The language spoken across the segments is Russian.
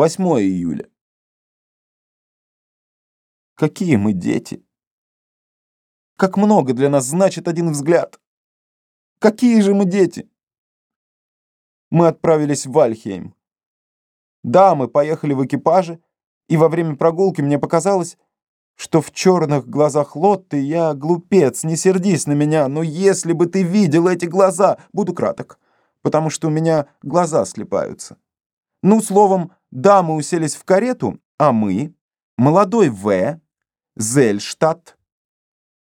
8 июля. Какие мы дети! Как много для нас значит один взгляд! Какие же мы дети! Мы отправились в Вальхейм. Да, мы поехали в экипаже, и во время прогулки мне показалось, что в черных глазах Лотты я глупец, не сердись на меня, но если бы ты видел эти глаза, буду краток, потому что у меня глаза слепаются. Ну, словом, да, мы уселись в карету, а мы, молодой В, Зельштадт,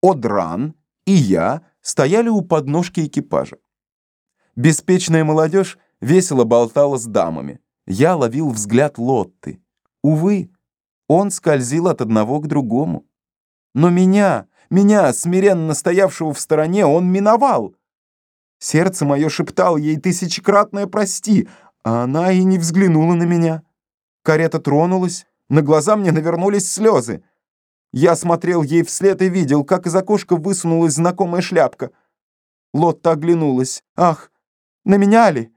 Одран и я стояли у подножки экипажа. Беспечная молодежь весело болтала с дамами. Я ловил взгляд Лотты. Увы, он скользил от одного к другому. Но меня, меня, смиренно стоявшего в стороне, он миновал. Сердце мое шептало ей тысячекратное «прости», а она и не взглянула на меня. Карета тронулась, на глаза мне навернулись слезы. Я смотрел ей вслед и видел, как из окошка высунулась знакомая шляпка. Лотта оглянулась. «Ах, на меня ли?»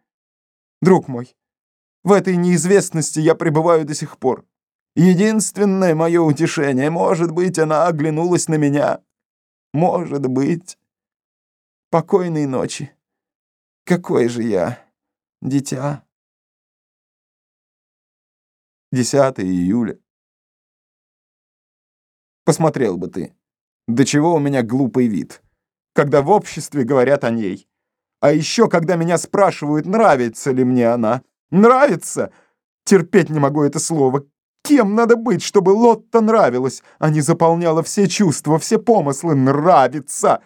«Друг мой, в этой неизвестности я пребываю до сих пор. Единственное мое утешение, может быть, она оглянулась на меня. Может быть. Покойной ночи. Какой же я дитя. 10 июля. Посмотрел бы ты, до чего у меня глупый вид, когда в обществе говорят о ней. А еще, когда меня спрашивают, нравится ли мне она. Нравится? Терпеть не могу это слово. Кем надо быть, чтобы Лотта нравилась, а не заполняла все чувства, все помыслы? Нравится!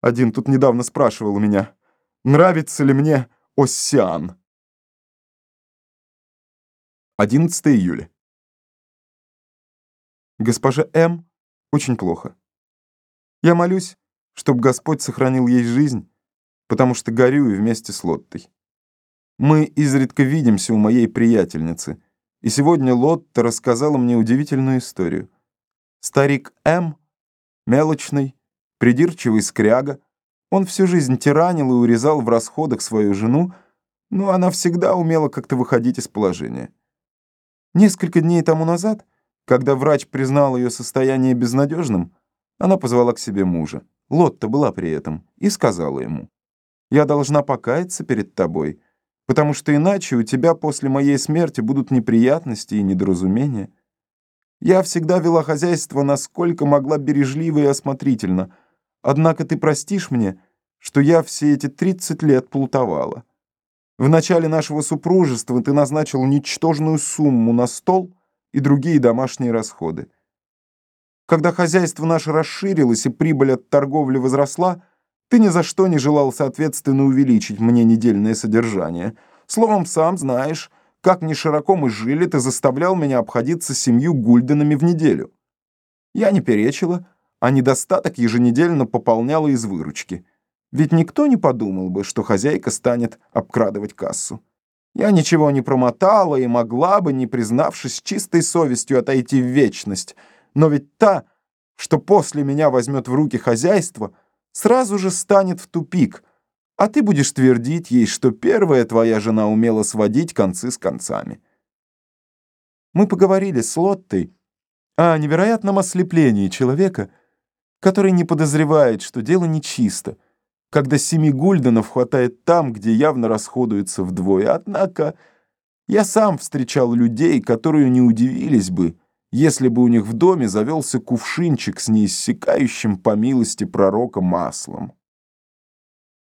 Один тут недавно спрашивал у меня, нравится ли мне Оссиан. 11 июля. Госпожа М. очень плохо. Я молюсь, чтобы Господь сохранил ей жизнь, потому что горюю вместе с Лоттой. Мы изредка видимся у моей приятельницы — и сегодня Лотта рассказала мне удивительную историю. Старик М, мелочный, придирчивый скряга, он всю жизнь тиранил и урезал в расходах свою жену, но она всегда умела как-то выходить из положения. Несколько дней тому назад, когда врач признал ее состояние безнадежным, она позвала к себе мужа. Лотта была при этом и сказала ему, «Я должна покаяться перед тобой» потому что иначе у тебя после моей смерти будут неприятности и недоразумения. Я всегда вела хозяйство, насколько могла бережливо и осмотрительно, однако ты простишь мне, что я все эти 30 лет плутовала. В начале нашего супружества ты назначил ничтожную сумму на стол и другие домашние расходы. Когда хозяйство наше расширилось и прибыль от торговли возросла, ты ни за что не желал, соответственно, увеличить мне недельное содержание. Словом, сам знаешь, как не широко мы жили, ты заставлял меня обходиться семью гульденами в неделю. Я не перечила, а недостаток еженедельно пополняла из выручки. Ведь никто не подумал бы, что хозяйка станет обкрадывать кассу. Я ничего не промотала и могла бы, не признавшись чистой совестью, отойти в вечность. Но ведь та, что после меня возьмет в руки хозяйство — сразу же станет в тупик, а ты будешь твердить ей, что первая твоя жена умела сводить концы с концами. Мы поговорили с Лоттой о невероятном ослеплении человека, который не подозревает, что дело нечисто, когда семи гульденов хватает там, где явно расходуется вдвое. Однако я сам встречал людей, которые не удивились бы, если бы у них в доме завелся кувшинчик с неиссякающим по милости пророка маслом.